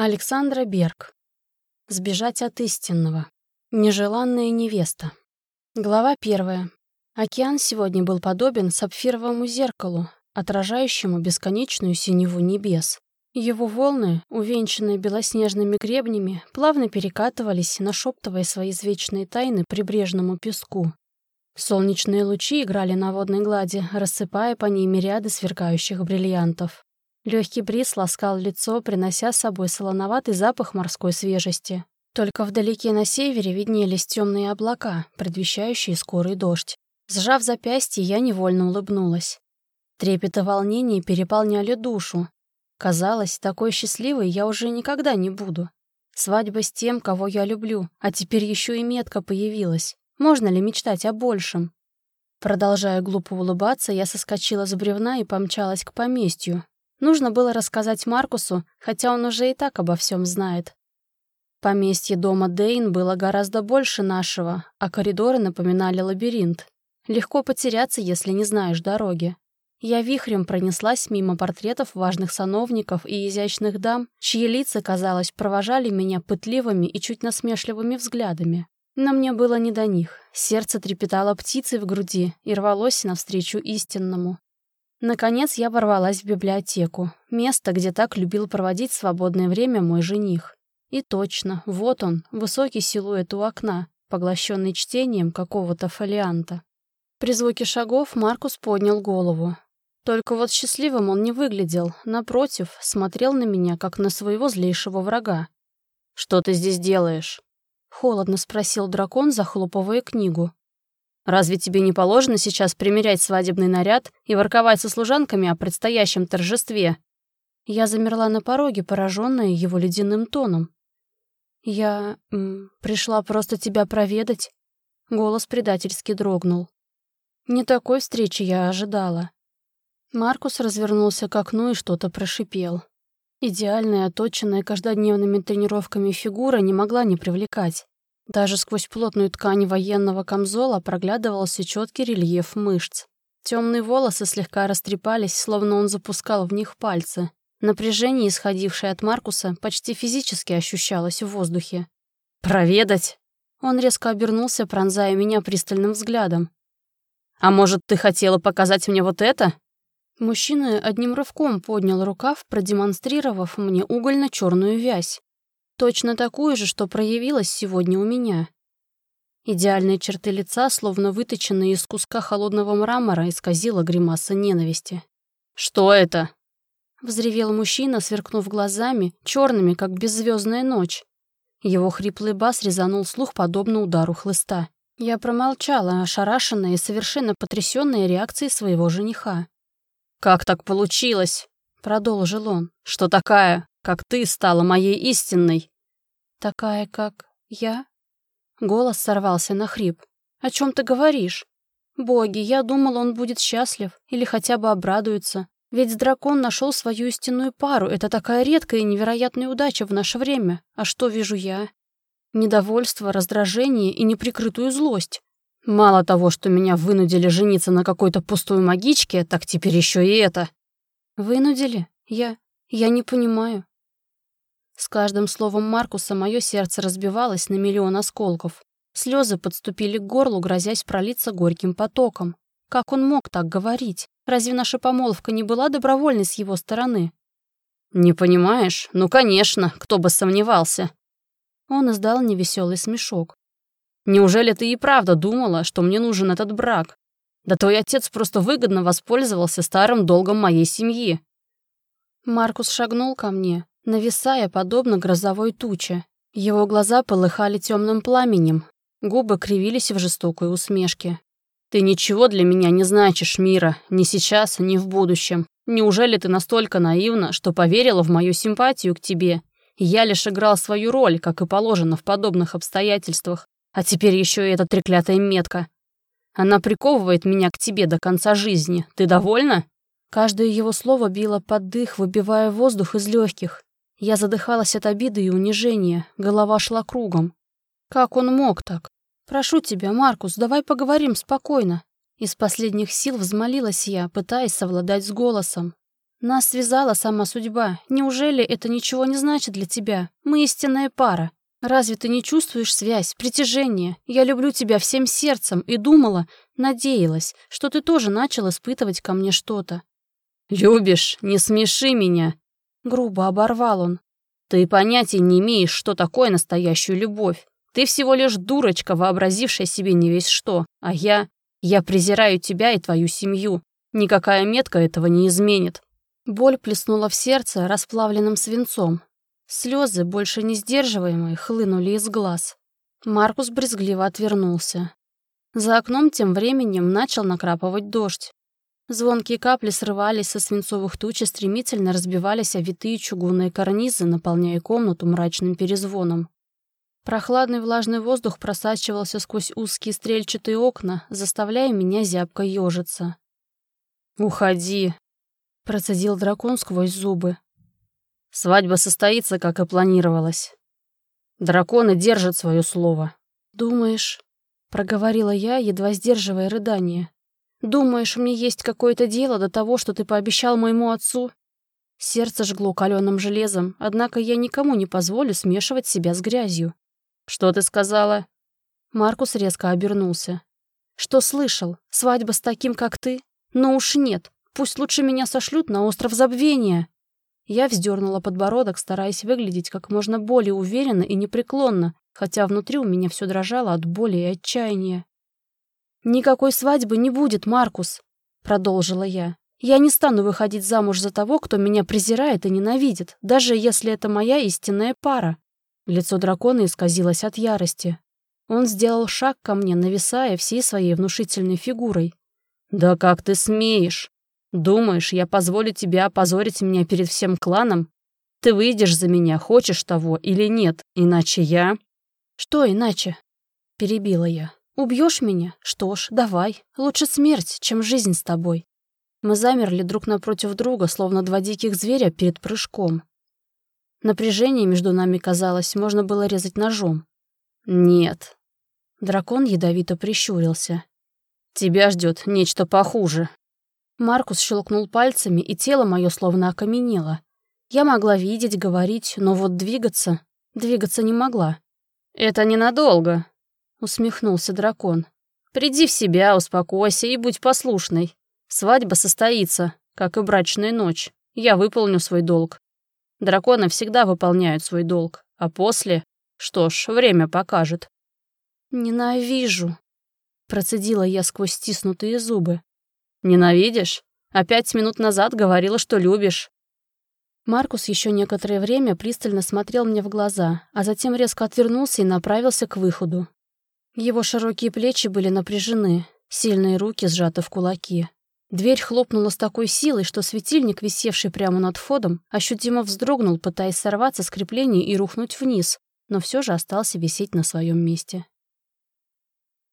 Александра Берг. Сбежать от истинного. Нежеланная невеста. Глава первая. Океан сегодня был подобен сапфировому зеркалу, отражающему бесконечную синеву небес. Его волны, увенчанные белоснежными гребнями, плавно перекатывались, нашептывая свои извечные тайны прибрежному песку. Солнечные лучи играли на водной глади, рассыпая по ней мириады сверкающих бриллиантов. Легкий бриз ласкал лицо, принося с собой солоноватый запах морской свежести. Только вдалеке на севере виднелись темные облака, предвещающие скорый дождь. Сжав запястье, я невольно улыбнулась. Трепет и волнение переполняли душу. Казалось, такой счастливой я уже никогда не буду. Свадьба с тем, кого я люблю, а теперь еще и метка появилась. Можно ли мечтать о большем? Продолжая глупо улыбаться, я соскочила с бревна и помчалась к поместью, Нужно было рассказать Маркусу, хотя он уже и так обо всем знает. Поместье дома Дейн было гораздо больше нашего, а коридоры напоминали лабиринт. Легко потеряться, если не знаешь дороги. Я вихрем пронеслась мимо портретов важных сановников и изящных дам, чьи лица, казалось, провожали меня пытливыми и чуть насмешливыми взглядами. Но мне было не до них. Сердце трепетало птицей в груди и рвалось навстречу истинному. Наконец я ворвалась в библиотеку, место, где так любил проводить свободное время мой жених. И точно, вот он, высокий силуэт у окна, поглощенный чтением какого-то фолианта. При звуке шагов Маркус поднял голову. Только вот счастливым он не выглядел, напротив, смотрел на меня, как на своего злейшего врага. «Что ты здесь делаешь?» — холодно спросил дракон, захлопывая книгу. Разве тебе не положено сейчас примерять свадебный наряд и ворковать со служанками о предстоящем торжестве?» Я замерла на пороге, пораженная его ледяным тоном. «Я... М, пришла просто тебя проведать». Голос предательски дрогнул. Не такой встречи я ожидала. Маркус развернулся к окну и что-то прошипел. Идеальная, оточенная каждодневными тренировками фигура не могла не привлекать. Даже сквозь плотную ткань военного камзола проглядывался четкий рельеф мышц. Темные волосы слегка растрепались, словно он запускал в них пальцы. Напряжение, исходившее от Маркуса, почти физически ощущалось в воздухе. «Проведать?» Он резко обернулся, пронзая меня пристальным взглядом. «А может, ты хотела показать мне вот это?» Мужчина одним рывком поднял рукав, продемонстрировав мне угольно-черную вязь. Точно такую же, что проявилась сегодня у меня. Идеальные черты лица, словно выточенные из куска холодного мрамора, исказила гримаса ненависти. «Что это?» — взревел мужчина, сверкнув глазами, черными, как беззвездная ночь. Его хриплый бас резанул слух, подобно удару хлыста. Я промолчала, ошарашенная и совершенно потрясённая реакцией своего жениха. «Как так получилось?» — продолжил он. «Что такая? Как ты стала моей истинной». «Такая, как я?» Голос сорвался на хрип. «О чем ты говоришь? Боги, я думала, он будет счастлив или хотя бы обрадуется. Ведь дракон нашел свою истинную пару. Это такая редкая и невероятная удача в наше время. А что вижу я? Недовольство, раздражение и неприкрытую злость. Мало того, что меня вынудили жениться на какой-то пустой магичке, так теперь еще и это. Вынудили? Я... я не понимаю. С каждым словом Маркуса мое сердце разбивалось на миллион осколков. Слезы подступили к горлу, грозясь пролиться горьким потоком. Как он мог так говорить? Разве наша помолвка не была добровольной с его стороны? «Не понимаешь? Ну, конечно, кто бы сомневался». Он издал невеселый смешок. «Неужели ты и правда думала, что мне нужен этот брак? Да твой отец просто выгодно воспользовался старым долгом моей семьи». Маркус шагнул ко мне, нависая подобно грозовой туче. Его глаза полыхали темным пламенем, губы кривились в жестокой усмешке. «Ты ничего для меня не значишь, Мира, ни сейчас, ни в будущем. Неужели ты настолько наивна, что поверила в мою симпатию к тебе? Я лишь играл свою роль, как и положено в подобных обстоятельствах. А теперь еще и эта треклятая метка. Она приковывает меня к тебе до конца жизни. Ты довольна?» Каждое его слово било под дых, выбивая воздух из легких. Я задыхалась от обиды и унижения, голова шла кругом. Как он мог так? Прошу тебя, Маркус, давай поговорим спокойно. Из последних сил взмолилась я, пытаясь совладать с голосом. Нас связала сама судьба. Неужели это ничего не значит для тебя? Мы истинная пара. Разве ты не чувствуешь связь, притяжение? Я люблю тебя всем сердцем и думала, надеялась, что ты тоже начал испытывать ко мне что-то. «Любишь? Не смеши меня!» Грубо оборвал он. «Ты понятия не имеешь, что такое настоящую любовь. Ты всего лишь дурочка, вообразившая себе не весь что. А я... Я презираю тебя и твою семью. Никакая метка этого не изменит». Боль плеснула в сердце расплавленным свинцом. Слезы, больше не сдерживаемые, хлынули из глаз. Маркус брезгливо отвернулся. За окном тем временем начал накрапывать дождь. Звонкие капли срывались со свинцовых туч и стремительно разбивались о витые чугунные карнизы, наполняя комнату мрачным перезвоном. Прохладный влажный воздух просачивался сквозь узкие стрельчатые окна, заставляя меня зябко ежиться. «Уходи!» — процедил дракон сквозь зубы. «Свадьба состоится, как и планировалось. Драконы держат свое слово». «Думаешь?» — проговорила я, едва сдерживая рыдание. Думаешь, мне есть какое-то дело до того, что ты пообещал моему отцу?» Сердце жгло каленым железом, однако я никому не позволю смешивать себя с грязью. «Что ты сказала?» Маркус резко обернулся. «Что слышал? Свадьба с таким, как ты? Но уж нет. Пусть лучше меня сошлют на остров забвения». Я вздернула подбородок, стараясь выглядеть как можно более уверенно и непреклонно, хотя внутри у меня все дрожало от боли и отчаяния. «Никакой свадьбы не будет, Маркус», — продолжила я. «Я не стану выходить замуж за того, кто меня презирает и ненавидит, даже если это моя истинная пара». Лицо дракона исказилось от ярости. Он сделал шаг ко мне, нависая всей своей внушительной фигурой. «Да как ты смеешь? Думаешь, я позволю тебе опозорить меня перед всем кланом? Ты выйдешь за меня, хочешь того или нет, иначе я...» «Что иначе?» — перебила я. Убьешь меня? Что ж, давай. Лучше смерть, чем жизнь с тобой. Мы замерли друг напротив друга, словно два диких зверя перед прыжком. Напряжение между нами, казалось, можно было резать ножом. «Нет». Дракон ядовито прищурился. «Тебя ждет нечто похуже». Маркус щелкнул пальцами, и тело мое словно окаменело. Я могла видеть, говорить, но вот двигаться... Двигаться не могла. «Это ненадолго», — усмехнулся дракон. «Приди в себя, успокойся и будь послушной. Свадьба состоится, как и брачная ночь. Я выполню свой долг. Драконы всегда выполняют свой долг, а после... Что ж, время покажет». «Ненавижу», — процедила я сквозь стиснутые зубы. «Ненавидишь? А пять минут назад говорила, что любишь». Маркус еще некоторое время пристально смотрел мне в глаза, а затем резко отвернулся и направился к выходу. Его широкие плечи были напряжены, сильные руки сжаты в кулаки. Дверь хлопнула с такой силой, что светильник, висевший прямо над входом, ощутимо вздрогнул, пытаясь сорваться с крепления и рухнуть вниз, но все же остался висеть на своем месте.